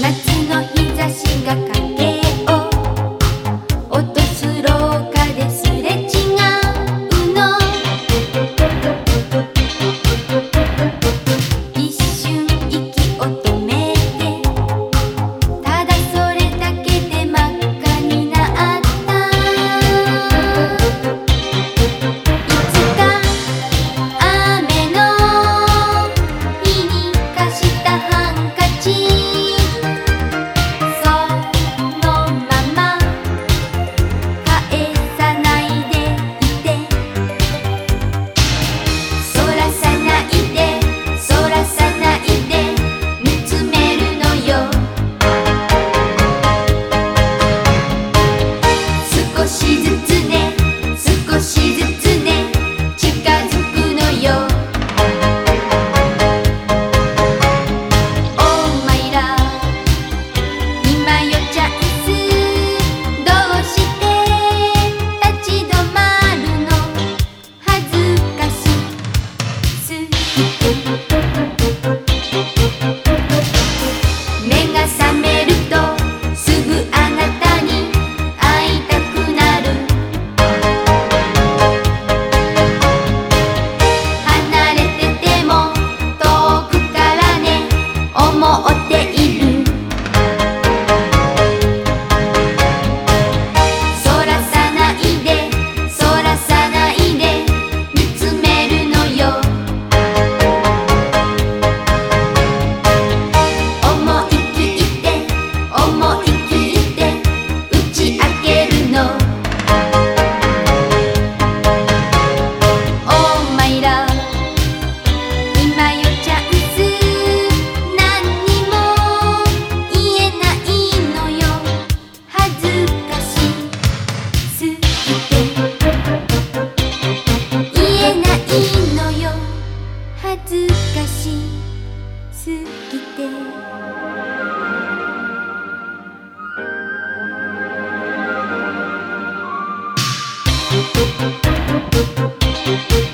夏の日差しがか Thank.